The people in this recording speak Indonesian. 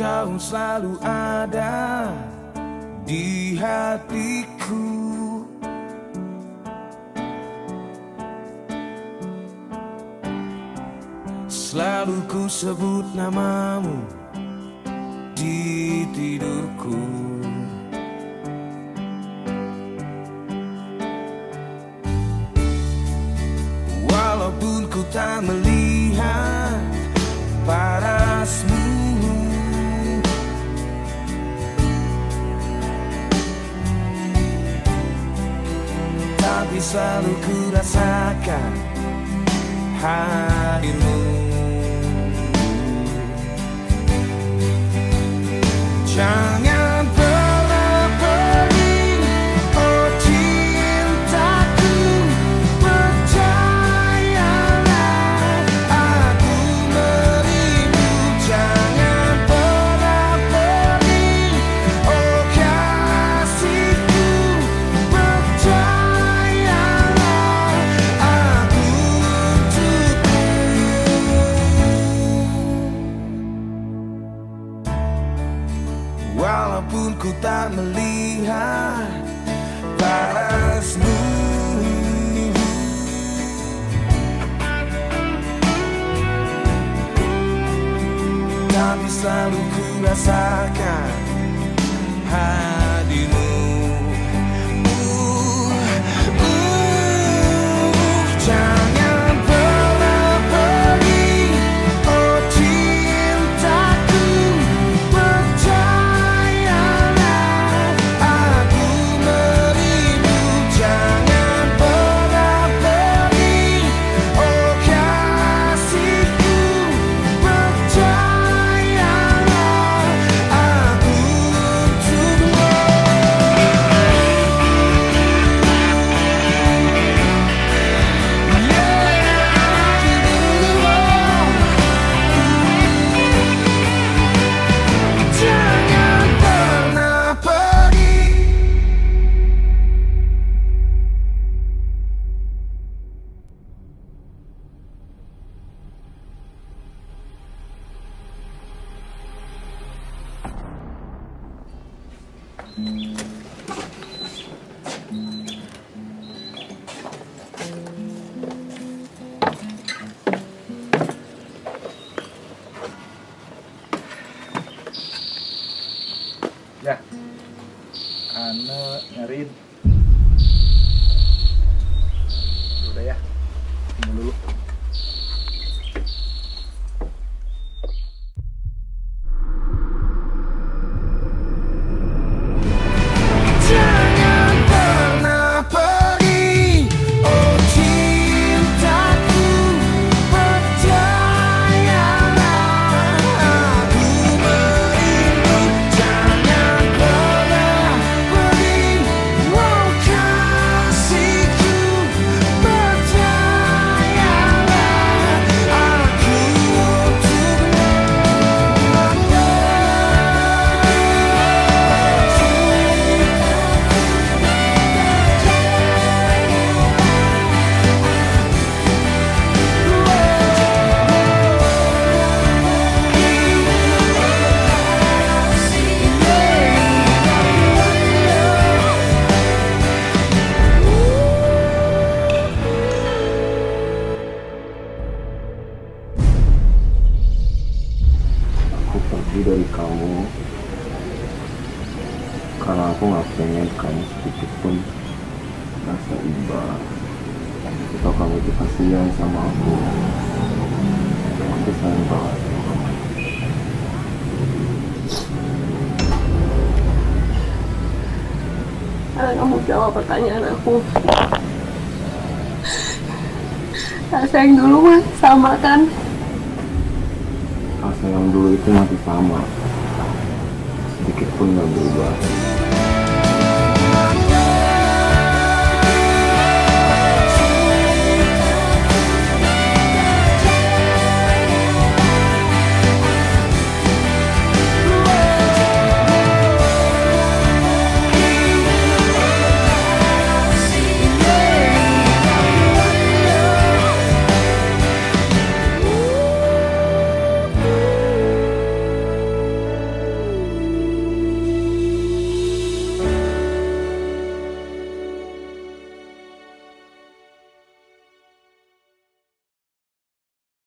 Kau selalu ada di hatiku. Selalu ku sebut namamu di tidurku. Walaupun ku tak melihat Tapi selalu ku rasakan hadirmu Jangan melihat parasmu. Tapi selalu ku rasakan hadirmu Ya. Ana nyariin. Udah ya. Tunggu dulu. Kamu karena aku nggak pengen kamu sedikit pun rasa iba atau kamu itu kasihan sama aku aku sayang banget kamu. Jawab pertanyaan aku. Rasa yang dulu mas sama kan? Yang dulu itu masih sama. Sedikit pun nggak berubah